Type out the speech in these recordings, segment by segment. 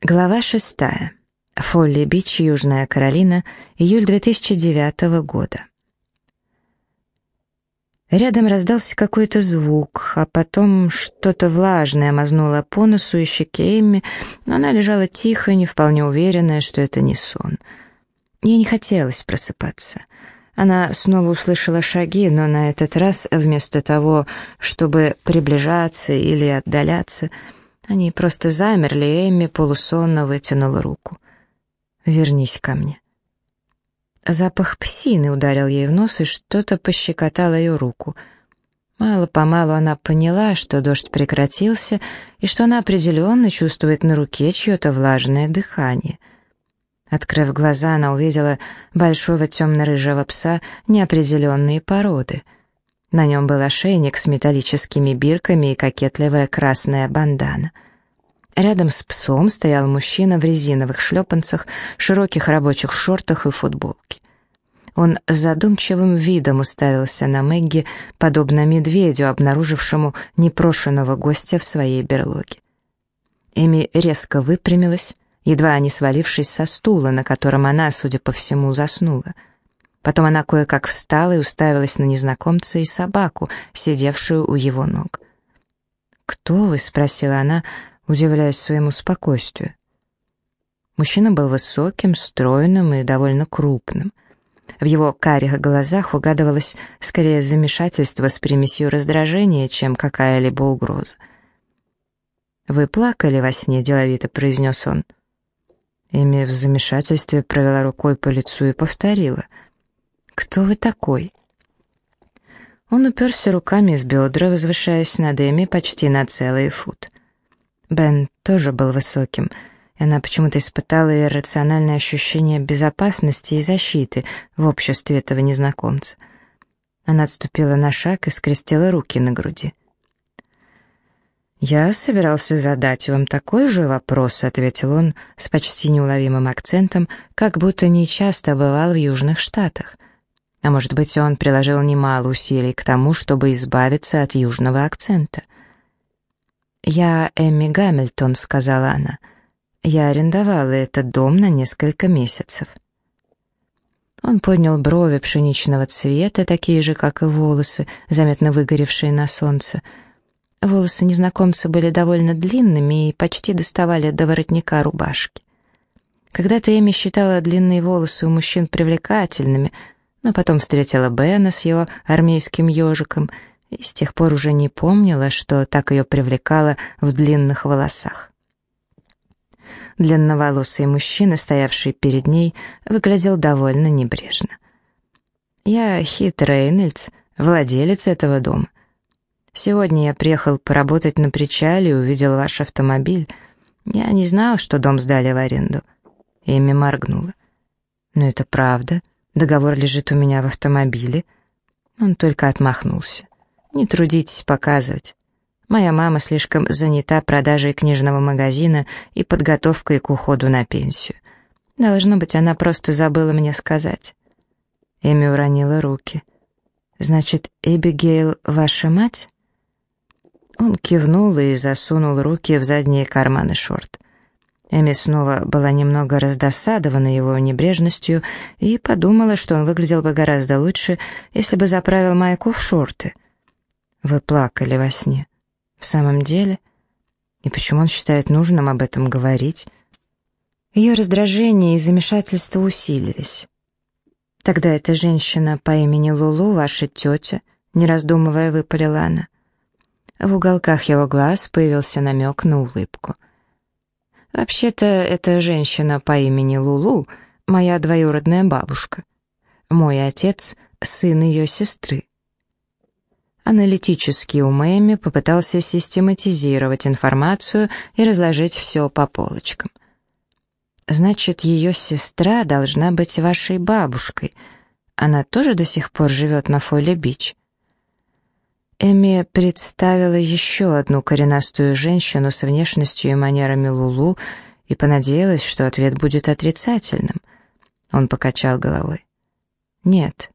Глава шестая. Фолли-Бич, Южная Каролина, июль 2009 года. Рядом раздался какой-то звук, а потом что-то влажное мазнуло по носу и щеке Эмми, но она лежала тихо, не вполне уверенная, что это не сон. Ей не хотелось просыпаться. Она снова услышала шаги, но на этот раз вместо того, чтобы приближаться или отдаляться — они просто замерли, Эмми полусонно вытянула руку. «Вернись ко мне». Запах псины ударил ей в нос, и что-то пощекотало ее руку. Мало-помалу она поняла, что дождь прекратился, и что она определенно чувствует на руке чье-то влажное дыхание. Открыв глаза, она увидела большого темно-рыжего пса неопределенной породы — на нем был ошейник с металлическими бирками и кокетливая красная бандана. Рядом с псом стоял мужчина в резиновых шлепанцах, широких рабочих шортах и футболке. Он задумчивым видом уставился на Мэгги, подобно медведю, обнаружившему непрошенного гостя в своей берлоге. Эми резко выпрямилась, едва не свалившись со стула, на котором она, судя по всему, заснула — Потом она кое-как встала и уставилась на незнакомца и собаку, сидевшую у его ног. «Кто вы?» — спросила она, удивляясь своему спокойствию. Мужчина был высоким, стройным и довольно крупным. В его карих глазах угадывалось скорее замешательство с примесью раздражения, чем какая-либо угроза. «Вы плакали во сне?» — деловито произнес он. Эми в замешательстве провела рукой по лицу и повторила — «Кто вы такой?» Он уперся руками в бедра, возвышаясь над Эми почти на целый фут. Бен тоже был высоким, и она почему-то испытала иррациональное ощущение безопасности и защиты в обществе этого незнакомца. Она отступила на шаг и скрестила руки на груди. «Я собирался задать вам такой же вопрос», — ответил он с почти неуловимым акцентом, как будто нечасто бывал в Южных Штатах — а может быть, он приложил немало усилий к тому, чтобы избавиться от южного акцента. «Я Эмми Гамильтон», — сказала она. «Я арендовала этот дом на несколько месяцев». Он поднял брови пшеничного цвета, такие же, как и волосы, заметно выгоревшие на солнце. Волосы незнакомца были довольно длинными и почти доставали до воротника рубашки. Когда-то Эми считала длинные волосы у мужчин привлекательными — но потом встретила Бена с его армейским ежиком и с тех пор уже не помнила, что так ее привлекало в длинных волосах. Длинноволосый мужчина, стоявший перед ней, выглядел довольно небрежно. «Я Хит Рейнольдс, владелец этого дома. Сегодня я приехал поработать на причале и увидел ваш автомобиль. Я не знал, что дом сдали в аренду». Эми моргнула. «Но это правда?» Договор лежит у меня в автомобиле». Он только отмахнулся. «Не трудитесь показывать. Моя мама слишком занята продажей книжного магазина и подготовкой к уходу на пенсию. Должно быть, она просто забыла мне сказать». Эми уронила руки. «Значит, Эбигейл ваша мать?» Он кивнул и засунул руки в задние карманы шорт. Эми снова была немного раздосадована его небрежностью и подумала, что он выглядел бы гораздо лучше, если бы заправил майку в шорты. «Вы плакали во сне. В самом деле? И почему он считает нужным об этом говорить?» Ее раздражение и замешательство усилились. «Тогда эта женщина по имени Лулу, ваша тетя», — не раздумывая выпалила она. В уголках его глаз появился намек на улыбку — Вообще-то эта женщина по имени Лулу — моя двоюродная бабушка. Мой отец — сын ее сестры. Аналитический ум Эми попытался систематизировать информацию и разложить все по полочкам. «Значит, ее сестра должна быть вашей бабушкой. Она тоже до сих пор живет на Фоле-Бич?» Эми представила еще одну коренастую женщину с внешностью и манерами Лулу и понадеялась, что ответ будет отрицательным. Он покачал головой. «Нет.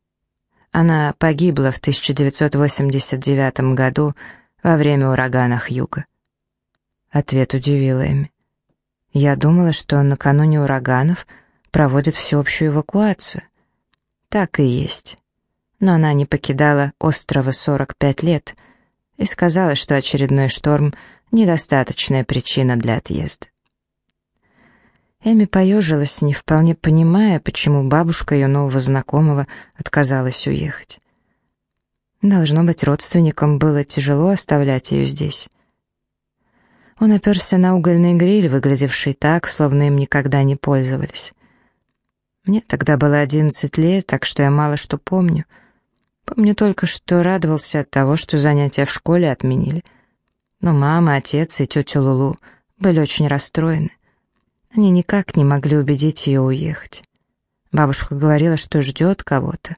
Она погибла в 1989 году во время урагана Хьюга». Ответ удивил Эми. Я думала, что накануне ураганов проводят всеобщую эвакуацию. Так и есть. Но она не покидала острова 45 лет и сказала, что очередной шторм — недостаточная причина для отъезда. Эми поежилась, не вполне понимая, почему бабушка ее нового знакомого отказалась уехать. Должно быть, родственникам было тяжело оставлять ее здесь. Он оперся на угольный гриль, выглядевший так, словно им никогда не пользовались. Мне тогда было одиннадцать лет, так что я мало что помню. Помню только, что радовался от того, что занятия в школе отменили. Но мама, отец и тетя Лулу были очень расстроены. Они никак не могли убедить ее уехать. Бабушка говорила, что ждет кого-то.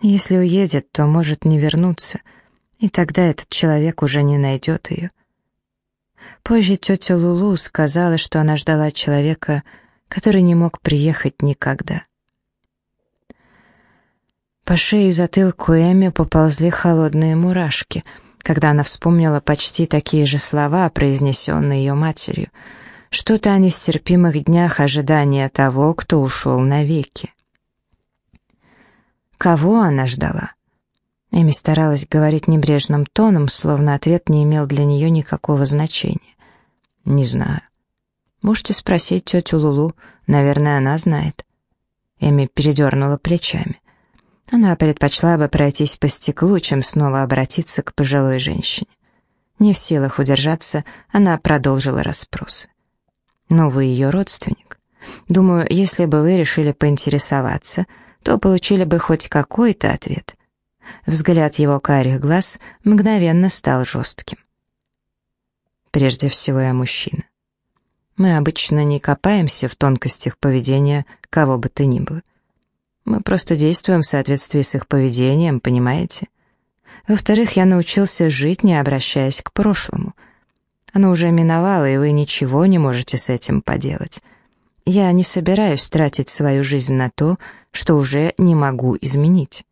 Если уедет, то может не вернуться, и тогда этот человек уже не найдет ее. Позже тетя Лулу сказала, что она ждала человека, который не мог приехать никогда. По шее и затылку Эми поползли холодные мурашки, когда она вспомнила почти такие же слова, произнесенные ее матерью. Что-то о нестерпимых днях ожидания того, кто ушел навеки. Кого она ждала? Эми старалась говорить небрежным тоном, словно ответ не имел для нее никакого значения. «Не знаю. Можете спросить тетю Лулу, наверное, она знает». Эми передернула плечами. Она предпочла бы пройтись по стеклу, чем снова обратиться к пожилой женщине. Не в силах удержаться, она продолжила расспросы. «Но вы ее родственник. Думаю, если бы вы решили поинтересоваться, то получили бы хоть какой-то ответ». Взгляд его карих глаз мгновенно стал жестким. Прежде всего я мужчина. Мы обычно не копаемся в тонкостях поведения кого бы то ни было. Мы просто действуем в соответствии с их поведением, понимаете? Во-вторых, я научился жить, не обращаясь к прошлому. Оно уже миновало, и вы ничего не можете с этим поделать. Я не собираюсь тратить свою жизнь на то, что уже не могу изменить.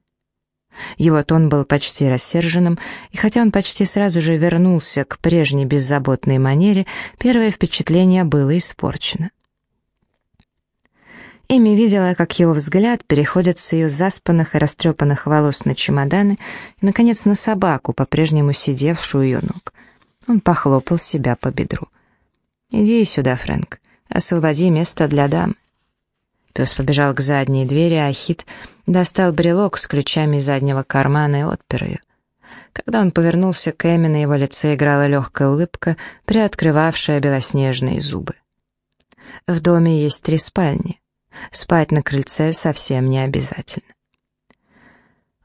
Его тон был почти рассерженным, и хотя он почти сразу же вернулся к прежней беззаботной манере, первое впечатление было испорчено. Эми видела, как его взгляд переходит с ее заспанных и растрепанных волос на чемоданы и, наконец, на собаку, по-прежнему сидевшую у ее ног. Он похлопал себя по бедру. «Иди сюда, Фрэнк, освободи место для дамы». Пес побежал к задней двери, а Хит достал брелок с ключами из заднего кармана и отпер ее. Когда он повернулся к Эми, на его лице играла легкая улыбка, приоткрывавшая белоснежные зубы. В доме есть три спальни. Спать на крыльце совсем не обязательно.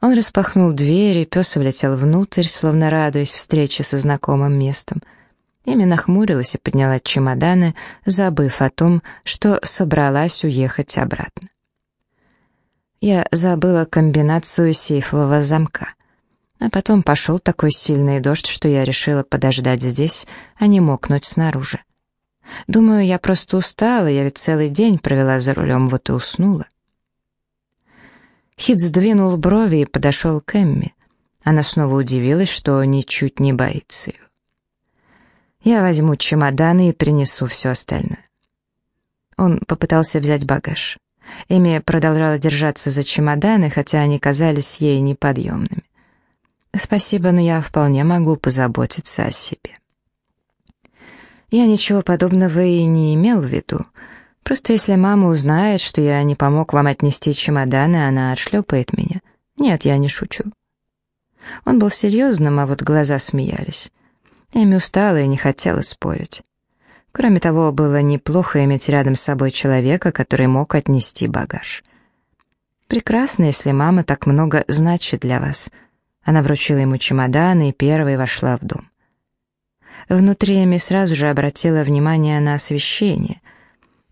Он распахнул дверь, и пес влетел внутрь, словно радуясь встрече со знакомым местом — Эми нахмурилась и подняла чемоданы, забыв о том, что собралась уехать обратно. Я забыла комбинацию сейфового замка. А потом пошел такой сильный дождь, что я решила подождать здесь, а не мокнуть снаружи. Думаю, я просто устала, я ведь целый день провела за рулем, вот и уснула. Хит сдвинул брови и подошел к Эмми. Она снова удивилась, что ничуть не боится ее. Я возьму чемоданы и принесу все остальное. Он попытался взять багаж. Эми продолжала держаться за чемоданы, хотя они казались ей неподъемными. «Спасибо, но я вполне могу позаботиться о себе». Я ничего подобного и не имел в виду. Просто если мама узнает, что я не помог вам отнести чемоданы, она отшлепает меня. Нет, я не шучу. Он был серьезным, а вот глаза смеялись. Эми устала и не хотела спорить. Кроме того, было неплохо иметь рядом с собой человека, который мог отнести багаж. «Прекрасно, если мама так много значит для вас». Она вручила ему чемодан и первой вошла в дом. Внутри Эми сразу же обратила внимание на освещение.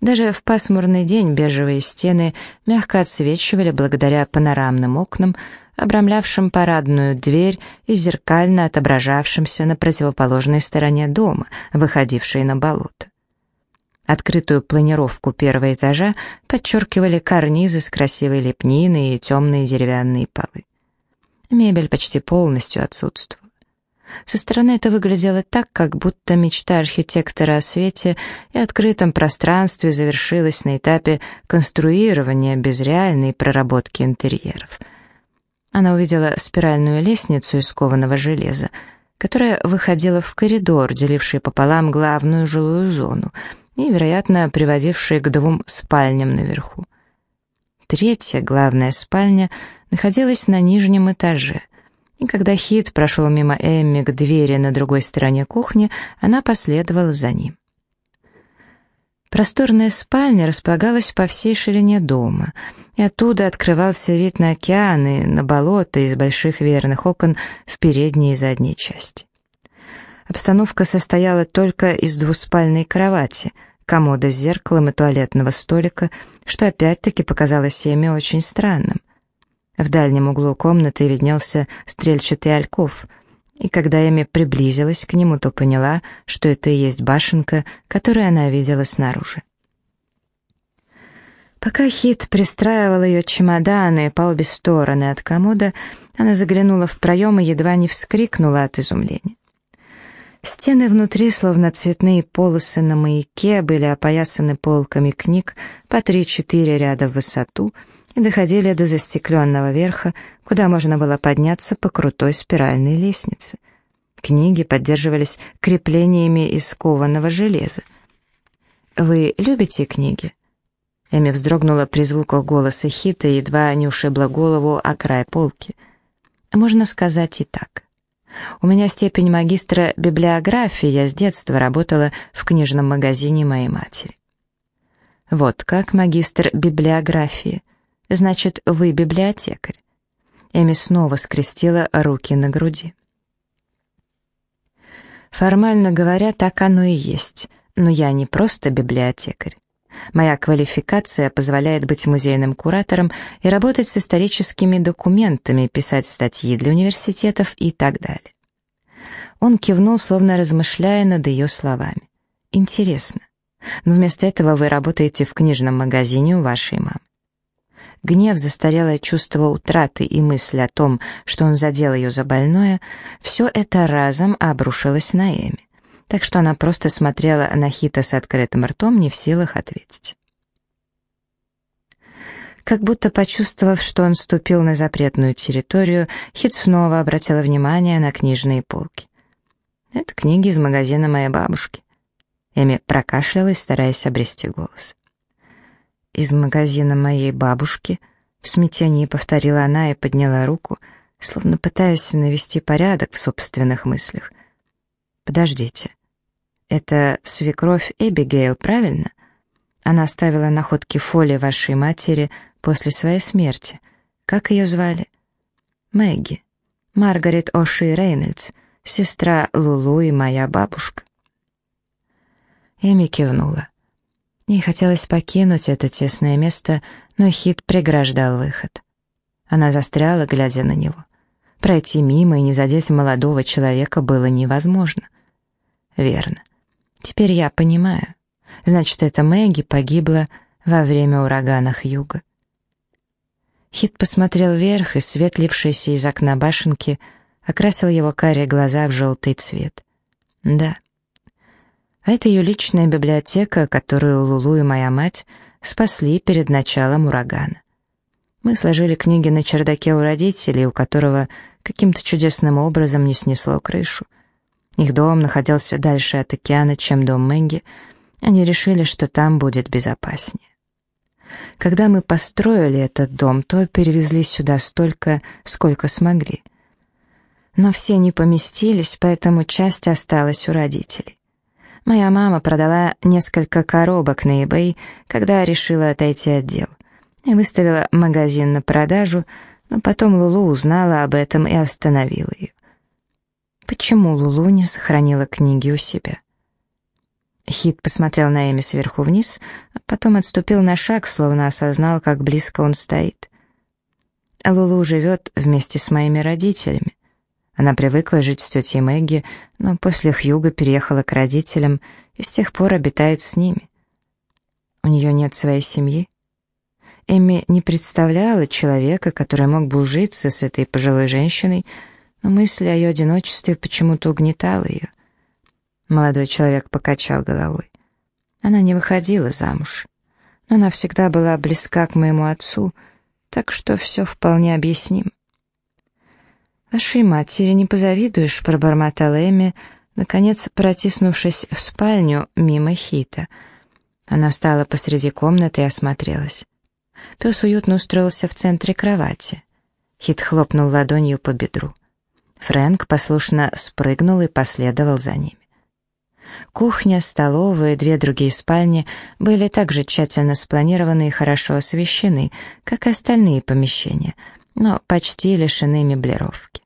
Даже в пасмурный день бежевые стены мягко отсвечивали благодаря панорамным окнам, обрамлявшим парадную дверь и зеркально отображавшимся на противоположной стороне дома, выходившей на болото. Открытую планировку первого этажа подчеркивали карнизы с красивой лепниной и темные деревянные полы. Мебель почти полностью отсутствовала. Со стороны это выглядело так, как будто мечта архитектора о свете и открытом пространстве завершилась на этапе конструирования без реальной проработки интерьеров. Она увидела спиральную лестницу из кованого железа, которая выходила в коридор, деливший пополам главную жилую зону и, вероятно, приводивший к двум спальням наверху. Третья, главная спальня, находилась на нижнем этаже — и когда Хит прошел мимо Эмми к двери на другой стороне кухни, она последовала за ним. Просторная спальня располагалась по всей ширине дома, и оттуда открывался вид на океан и на болото из больших верных окон в передней и задней части. Обстановка состояла только из двуспальной кровати, комода с зеркалом и туалетного столика, что опять-таки показалось Эми очень странным. В дальнем углу комнаты виднелся стрельчатый альков, и когда Эми приблизилась к нему, то поняла, что это и есть башенка, которую она видела снаружи. Пока Хит пристраивал ее чемоданы по обе стороны от комода, она заглянула в проем и едва не вскрикнула от изумления. Стены внутри, словно цветные полосы на маяке, были опоясаны полками книг по три-четыре ряда в высоту — и доходили до застекленного верха, куда можно было подняться по крутой спиральной лестнице. Книги поддерживались креплениями из кованого железа. «Вы любите книги?» Эми вздрогнула при звуках голоса Хита и едва не ушибла голову о край полки. «Можно сказать и так. У меня степень магистра библиографии, я с детства работала в книжном магазине моей матери». «Вот как магистр библиографии», Значит, вы библиотекарь. Эми снова скрестила руки на груди. Формально говоря, так оно и есть, но я не просто библиотекарь. Моя квалификация позволяет быть музейным куратором и работать с историческими документами, писать статьи для университетов и так далее. Он кивнул, словно размышляя над ее словами. «Интересно. Но вместо этого вы работаете в книжном магазине у вашей мамы. Гнев, застарелое чувство утраты и мысль о том, что он задел ее за больное, все это разом обрушилось на Эми. Так что она просто смотрела на Хита с открытым ртом, не в силах ответить. Как будто почувствовав, что он ступил на запретную территорию, Хит снова обратила внимание на книжные полки. «Это книги из магазина моей бабушки». Эми прокашлялась, стараясь обрести голос из магазина моей бабушки», — в смятении повторила она и подняла руку, словно пытаясь навести порядок в собственных мыслях. «Подождите, это свекровь Эбигейл, правильно? Она оставила находки фоли вашей матери после своей смерти. Как ее звали?» «Мэгги. Маргарет Оши Рейнольдс, сестра Лулу и моя бабушка». Эми кивнула. Ей хотелось покинуть это тесное место, но Хит преграждал выход. Она застряла, глядя на него. Пройти мимо и не задеть молодого человека было невозможно. Верно. Теперь я понимаю. Значит, эта Мэгги погибла во время урагана Хьюга. Хит посмотрел вверх, и свет, лившийся из окна башенки, окрасил его карие глаза в желтый цвет. Да, а это ее личная библиотека, которую Лулу и моя мать спасли перед началом урагана. Мы сложили книги на чердаке у родителей, у которого каким-то чудесным образом не снесло крышу. Их дом находился дальше от океана, чем дом Мэнги. Они решили, что там будет безопаснее. Когда мы построили этот дом, то перевезли сюда столько, сколько смогли. Но все не поместились, поэтому часть осталась у родителей. Моя мама продала несколько коробок на eBay, когда решила отойти от дел. И выставила магазин на продажу, но потом Лулу узнала об этом и остановила ее. Почему Лулу не сохранила книги у себя? Хит посмотрел на Эми сверху вниз, а потом отступил на шаг, словно осознал, как близко он стоит. Лулу живет вместе с моими родителями. Она привыкла жить с тетей Мэгги, но после Хьюга переехала к родителям и с тех пор обитает с ними. У нее нет своей семьи. Эми не представляла человека, который мог бы ужиться с этой пожилой женщиной, но мысль о ее одиночестве почему-то угнетала ее. Молодой человек покачал головой. Она не выходила замуж, но она всегда была близка к моему отцу, так что все вполне объяснимо. «Вашей матери не позавидуешь», — пробормотала Эми, наконец протиснувшись в спальню мимо Хита. Она встала посреди комнаты и осмотрелась. Пес уютно устроился в центре кровати. Хит хлопнул ладонью по бедру. Фрэнк послушно спрыгнул и последовал за ними. Кухня, столовая и две другие спальни были также тщательно спланированы и хорошо освещены, как и остальные помещения, но почти лишены меблировки.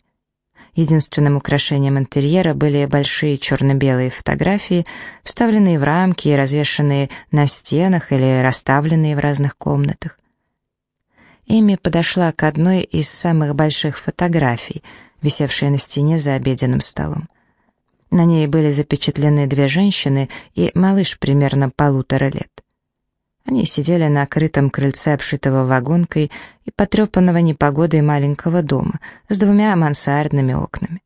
Единственным украшением интерьера были большие черно-белые фотографии, вставленные в рамки и развешанные на стенах или расставленные в разных комнатах. Эми подошла к одной из самых больших фотографий, висевшей на стене за обеденным столом. На ней были запечатлены две женщины и малыш примерно полутора лет. Они сидели на крытом крыльце, обшитого вагонкой и потрепанного непогодой маленького дома с двумя мансардными окнами.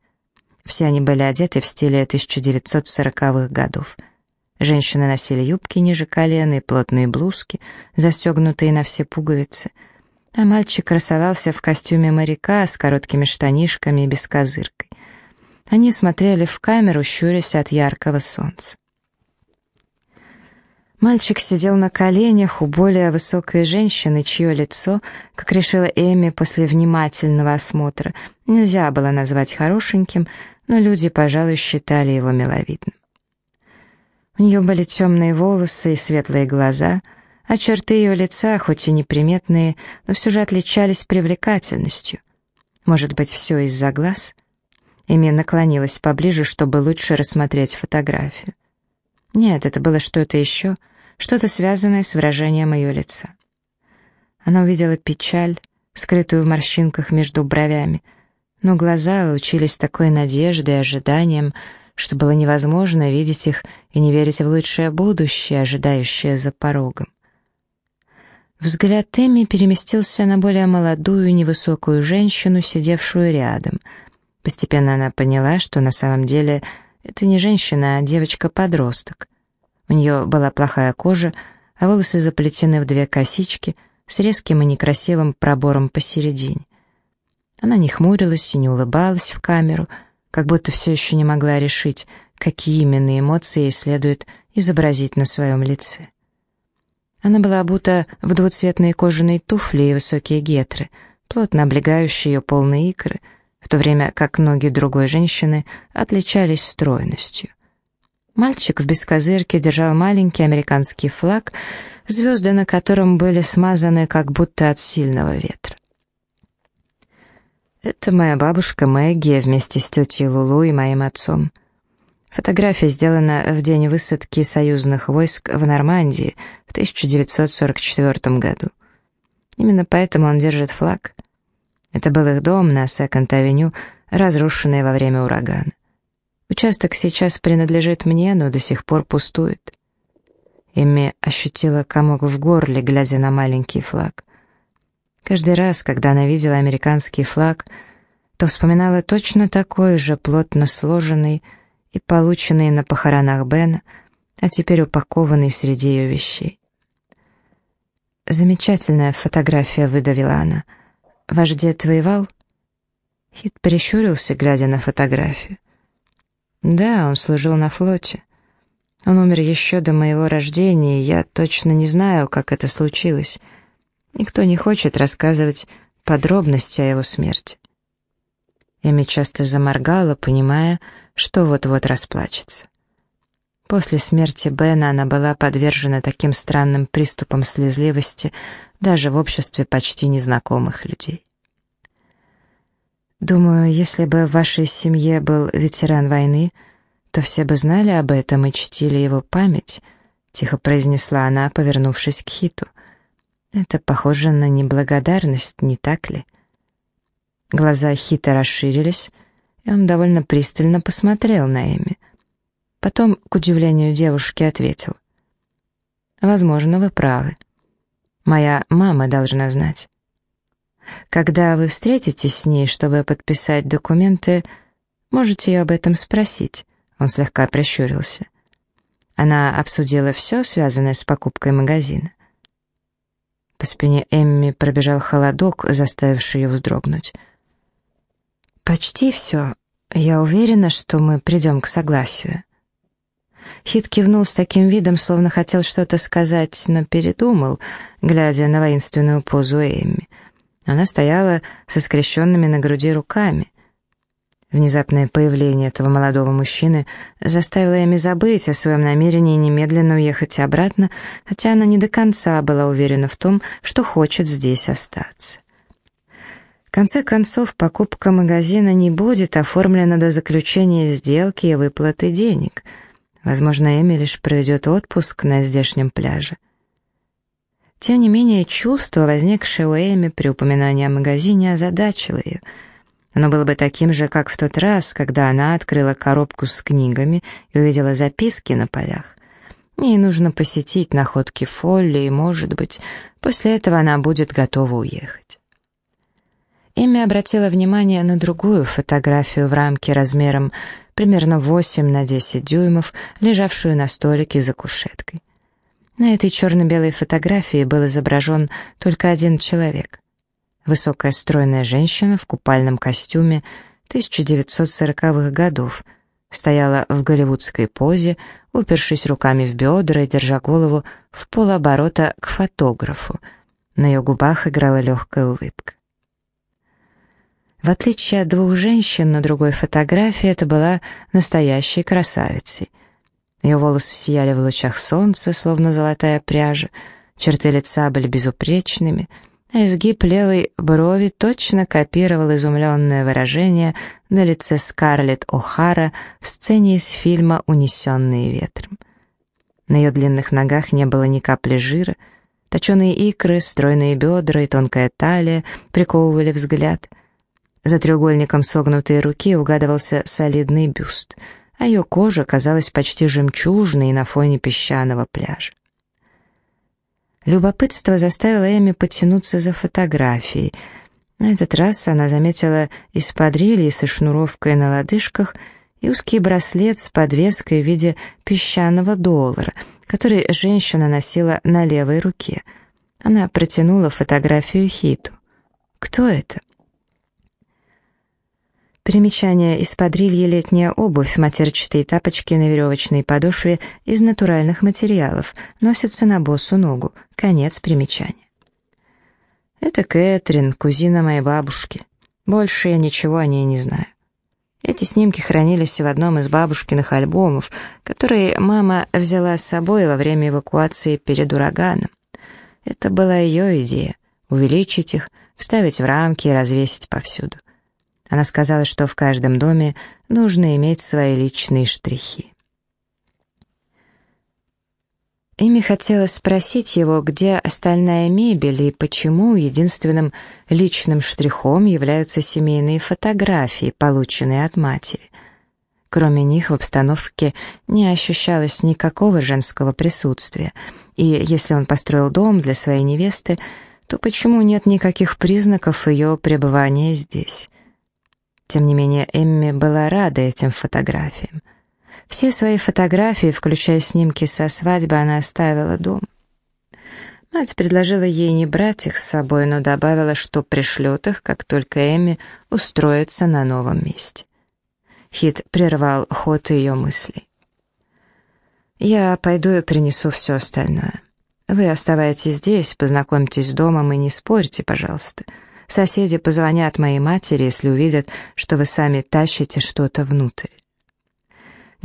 Все они были одеты в стиле 1940-х годов. Женщины носили юбки ниже колена и плотные блузки, застегнутые на все пуговицы, а мальчик красовался в костюме моряка с короткими штанишками и бескозыркой. Они смотрели в камеру, щурясь от яркого солнца. Мальчик сидел на коленях у более высокой женщины, чье лицо, как решила Эми после внимательного осмотра, нельзя было назвать хорошеньким, но люди, пожалуй, считали его миловидным. У нее были темные волосы и светлые глаза, а черты ее лица, хоть и неприметные, но все же отличались привлекательностью. Может быть, все из-за глаз? Эми наклонилась поближе, чтобы лучше рассмотреть фотографию. Нет, это было что-то еще, что-то связанное с выражением ее лица. Она увидела печаль, скрытую в морщинках между бровями, но глаза лучились такой надеждой и ожиданием, что было невозможно видеть их и не верить в лучшее будущее, ожидающее за порогом. Взгляд Тэмми переместился на более молодую, невысокую женщину, сидевшую рядом — Постепенно она поняла, что на самом деле это не женщина, а девочка-подросток. У нее была плохая кожа, а волосы заплетены в две косички с резким и некрасивым пробором посередине. Она не хмурилась и не улыбалась в камеру, как будто все еще не могла решить, какие именно эмоции ей следует изобразить на своем лице. Она была обута в двуцветные кожаные туфли и высокие гетры, плотно облегающие ее полные икры — в то время как ноги другой женщины отличались стройностью. Мальчик в бескозырке держал маленький американский флаг, звезды на котором были смазаны как будто от сильного ветра. Это моя бабушка Мэгги вместе с тетей Лулу и моим отцом. Фотография сделана в день высадки союзных войск в Нормандии в 1944 году. Именно поэтому он держит флаг. Это был их дом на Секонд-авеню, разрушенный во время урагана. Участок сейчас принадлежит мне, но до сих пор пустует. Эмми ощутила комок в горле, глядя на маленький флаг. Каждый раз, когда она видела американский флаг, то вспоминала точно такой же плотно сложенный и полученный на похоронах Бена, а теперь упакованный среди ее вещей. «Замечательная фотография», — выдавила она, — Ваш дед воевал?» Хит прищурился, глядя на фотографию. «Да, он служил на флоте. Он умер еще до моего рождения, и я точно не знаю, как это случилось. Никто не хочет рассказывать подробности о его смерти». Эми часто заморгала, понимая, что вот-вот расплачется. После смерти Бена она была подвержена таким странным приступам слезливости даже в обществе почти незнакомых людей. Думаю, если бы в вашей семье был ветеран войны, то все бы знали об этом и чтили его память, тихо произнесла она, повернувшись к Хиту. Это похоже на неблагодарность, не так ли? Глаза Хита расширились, и он довольно пристально посмотрел на Эми. Потом, к удивлению девушки, ответил. «Возможно, вы правы. Моя мама должна знать». Когда вы встретитесь с ней, чтобы подписать документы, можете ее об этом спросить». Он слегка прищурился. Она обсудила все, связанное с покупкой магазина. По спине Эмми пробежал холодок, заставивший ее вздрогнуть. «Почти все. Я уверена, что мы придем к согласию». Хит кивнул с таким видом, словно хотел что-то сказать, но передумал, глядя на воинственную позу Эмми. Она стояла со скрещенными на груди руками. Внезапное появление этого молодого мужчины заставило Эми забыть о своем намерении немедленно уехать обратно, хотя она не до конца была уверена в том, что хочет здесь остаться. В конце концов, покупка магазина не будет оформлена до заключения сделки и выплаты денег. Возможно, Эми лишь проведет отпуск на здешнем пляже. Тем не менее, чувство, возникшее у Эми при упоминании о магазине, озадачило ее — оно было бы таким же, как в тот раз, когда она открыла коробку с книгами и увидела записки на полях. Ей нужно посетить находки Фолли, и, может быть, после этого она будет готова уехать. Эми обратила внимание на другую фотографию в рамке размером примерно 8 на 10 дюймов, лежавшую на столике за кушеткой. На этой черно-белой фотографии был изображен только один человек. Высокая стройная женщина в купальном костюме 1940-х годов стояла в голливудской позе, упершись руками в бедра и держа голову в полоборота к фотографу. На ее губах играла легкая улыбка. В отличие от двух женщин на другой фотографии, это была настоящей красавицей. Ее волосы сияли в лучах солнца, словно золотая пряжа, черты лица были безупречными — а изгиб левой брови точно копировал изумленное выражение на лице Скарлетт О'Хара в сцене из фильма «Унесенные ветром». На ее длинных ногах не было ни капли жира, точеные икры, стройные бедра и тонкая талия приковывали взгляд. За треугольником согнутой руки угадывался солидный бюст, а ее кожа казалась почти жемчужной на фоне песчаного пляжа. Любопытство заставило Эми потянуться за фотографией. На этот раз она заметила эспадрильи со шнуровкой на лодыжках и узкий браслет с подвеской в виде песчаного доллара, который женщина носила на левой руке. Она протянула фотографию Хиту. «Кто это?» Примечание из подрилья летняя обувь, матерчатые тапочки на веревочной подошве из натуральных материалов, носятся на босу ногу. Конец примечания. Это Кэтрин, кузина моей бабушки. Больше я ничего о ней не знаю. Эти снимки хранились в одном из бабушкиных альбомов, которые мама взяла с собой во время эвакуации перед ураганом. Это была ее идея — увеличить их, вставить в рамки и развесить повсюду. Она сказала, что в каждом доме нужно иметь свои личные штрихи. Эми хотела спросить его, где остальная мебель и почему единственным личным штрихом являются семейные фотографии, полученные от матери. Кроме них в обстановке не ощущалось никакого женского присутствия, и если он построил дом для своей невесты, то почему нет никаких признаков ее пребывания здесь? Тем не менее, Эмми была рада этим фотографиям. Все свои фотографии, включая снимки со свадьбы, она оставила дома. Мать предложила ей не брать их с собой, но добавила, что пришлет их, как только Эми устроится на новом месте. Хит прервал ход ее мыслей. «Я пойду и принесу все остальное. Вы оставайтесь здесь, познакомьтесь с домом и не спорьте, пожалуйста. Соседи позвонят моей матери, если увидят, что вы сами тащите что-то внутрь.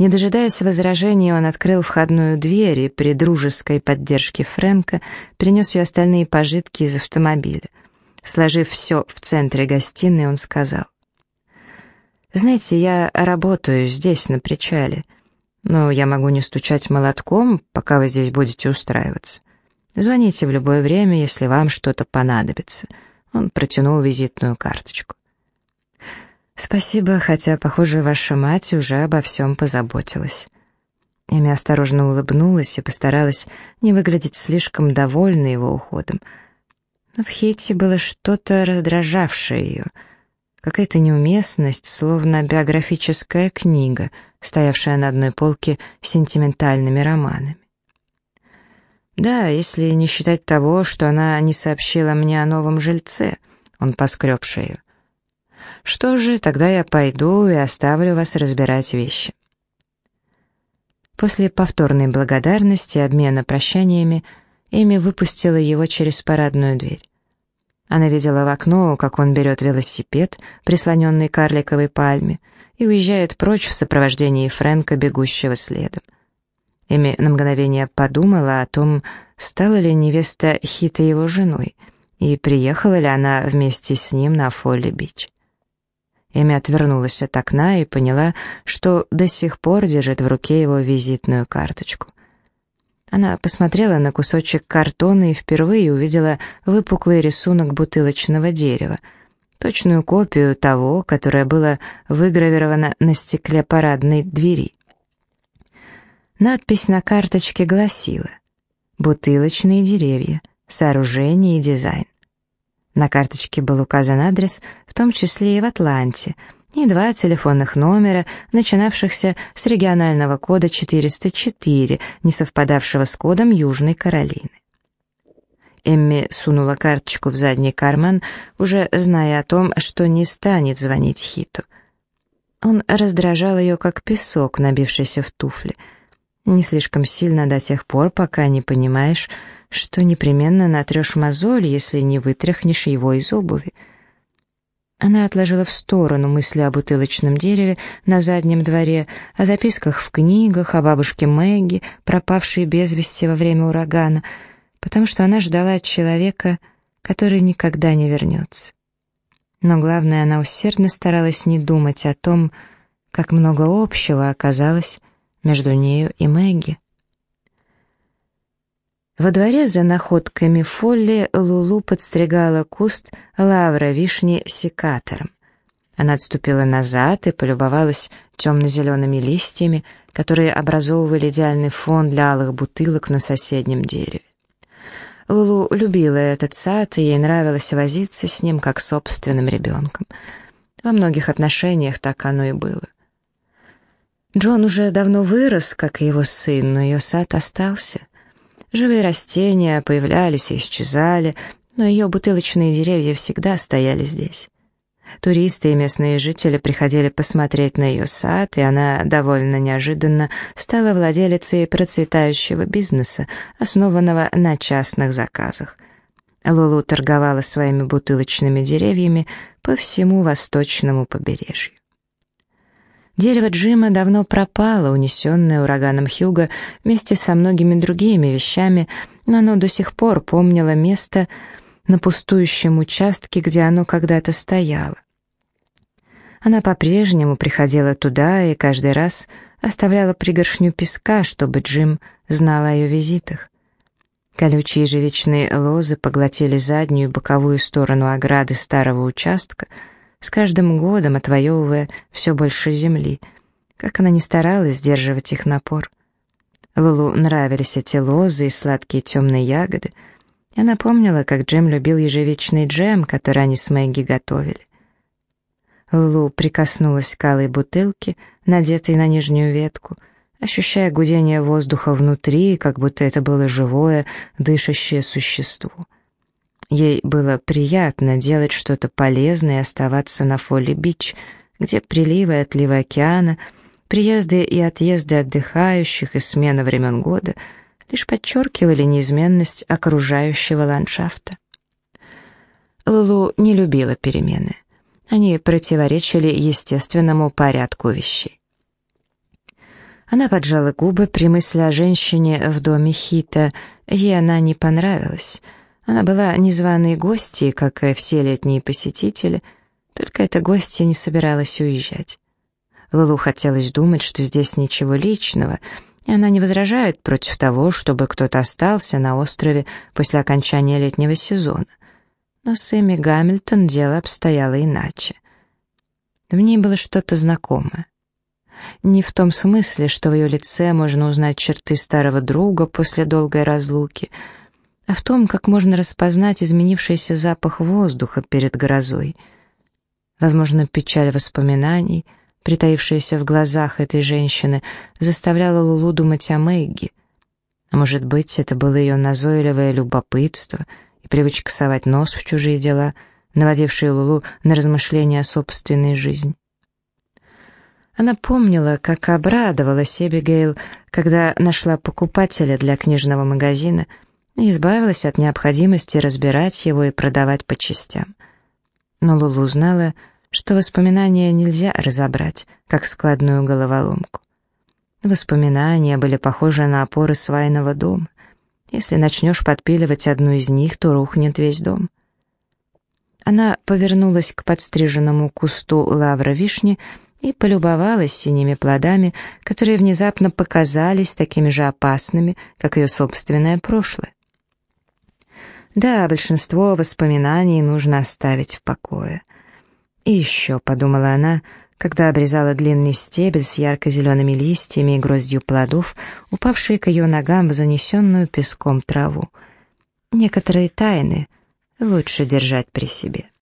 Не дожидаясь возражений, он открыл входную дверь и при дружеской поддержке Фрэнка принес ее остальные пожитки из автомобиля. Сложив все в центре гостиной, он сказал. «Знаете, я работаю здесь, на причале, но я могу не стучать молотком, пока вы здесь будете устраиваться. Звоните в любое время, если вам что-то понадобится». Он протянул визитную карточку. «Спасибо, хотя, похоже, ваша мать уже обо всем позаботилась». Эми осторожно улыбнулась и постаралась не выглядеть слишком довольной его уходом. Но в Хейте было что-то раздражавшее ее, какая-то неуместность, словно биографическая книга, стоявшая на одной полке с сентиментальными романами. Да, если не считать того, что она не сообщила мне о новом жильце, он поскреб шею. Что же, тогда я пойду и оставлю вас разбирать вещи. После повторной благодарности и обмена прощаниями Эми выпустила его через парадную дверь. Она видела в окно, как он берет велосипед, прислоненный карликовой пальме, и уезжает прочь в сопровождении Фрэнка, бегущего следом. Эми на мгновение подумала о том, стала ли невеста Хита его женой, и приехала ли она вместе с ним на Фолли-Бич. Эми отвернулась от окна и поняла, что до сих пор держит в руке его визитную карточку. Она посмотрела на кусочек картона и впервые увидела выпуклый рисунок бутылочного дерева, точную копию того, которое было выгравировано на стекле парадной двери. Надпись на карточке гласила «Бутылочные деревья. Сооружение и дизайн». На карточке был указан адрес, в том числе и в Атланте, и два телефонных номера, начинавшихся с регионального кода 404, не совпадавшего с кодом Южной Каролины. Эмми сунула карточку в задний карман, уже зная о том, что не станет звонить Хиту. Он раздражал ее, как песок, набившийся в туфли. Не слишком сильно до тех пор, пока не понимаешь, что непременно натрешь мозоль, если не вытряхнешь его из обуви. Она отложила в сторону мысли о бутылочном дереве на заднем дворе, о записках в книгах, о бабушке Мэгги, пропавшей без вести во время урагана, потому что она ждала человека, который никогда не вернется. Но главное, она усердно старалась не думать о том, как много общего оказалось между нею и Мэгги. Во дворе за находками Фолли Лулу подстригала куст лавра-вишни секатором. Она отступила назад и полюбовалась темно-зелеными листьями, которые образовывали идеальный фон для алых бутылок на соседнем дереве. Лулу любила этот сад, и ей нравилось возиться с ним как собственным ребенком. Во многих отношениях так оно и было. Джон уже давно вырос, как и его сын, но ее сад остался. Живые растения появлялись и исчезали, но ее бутылочные деревья всегда стояли здесь. Туристы и местные жители приходили посмотреть на ее сад, и она довольно неожиданно стала владелицей процветающего бизнеса, основанного на частных заказах. Лулу торговала своими бутылочными деревьями по всему восточному побережью. Дерево Джима давно пропало, унесенное ураганом Хьюга вместе со многими другими вещами, но оно до сих пор помнило место на пустующем участке, где оно когда-то стояло. Она по-прежнему приходила туда и каждый раз оставляла пригоршню песка, чтобы Джим знал о ее визитах. Колючие ежевичные лозы поглотили заднюю и боковую сторону ограды старого участка — с каждым годом отвоевывая все больше земли, как она не старалась сдерживать их напор. Лулу нравились эти лозы и сладкие темные ягоды, и она помнила, как Джем любил ежевичный джем, который они с Мэгги готовили. Лулу прикоснулась к алой бутылке, надетой на нижнюю ветку, ощущая гудение воздуха внутри, как будто это было живое, дышащее существо — Ей было приятно делать что-то полезное и оставаться на Фолли-Бич, где приливы и отливы океана, приезды и отъезды отдыхающих и смена времен года лишь подчеркивали неизменность окружающего ландшафта. Лулу не любила перемены. Они противоречили естественному порядку вещей. Она поджала губы при мысли о женщине в доме Хита. Ей она не понравилась — она была незваной гостьей, как и все летние посетители, только эта гостья не собиралась уезжать. Лулу хотелось думать, что здесь ничего личного, и она не возражает против того, чтобы кто-то остался на острове после окончания летнего сезона. Но с Эми Гамильтон дело обстояло иначе. В ней было что-то знакомое. Не в том смысле, что в ее лице можно узнать черты старого друга после долгой разлуки — а в том, как можно распознать изменившийся запах воздуха перед грозой. Возможно, печаль воспоминаний, притаившаяся в глазах этой женщины, заставляла Лулу думать о Мэгги. А может быть, это было ее назойливое любопытство и привычка совать нос в чужие дела, наводившие Лулу на размышления о собственной жизни. Она помнила, как обрадовалась Эбигейл, когда нашла покупателя для книжного магазина и избавилась от необходимости разбирать его и продавать по частям. Но Лулу знала, что воспоминания нельзя разобрать, как складную головоломку. Воспоминания были похожи на опоры свайного дома. Если начнешь подпиливать одну из них, то рухнет весь дом. Она повернулась к подстриженному кусту лавра-вишни и полюбовалась синими плодами, которые внезапно показались такими же опасными, как ее собственное прошлое. Да, большинство воспоминаний нужно оставить в покое. И еще, подумала она, когда обрезала длинный стебель с ярко-зелеными листьями и гроздью плодов, упавшие к ее ногам в занесенную песком траву. Некоторые тайны лучше держать при себе.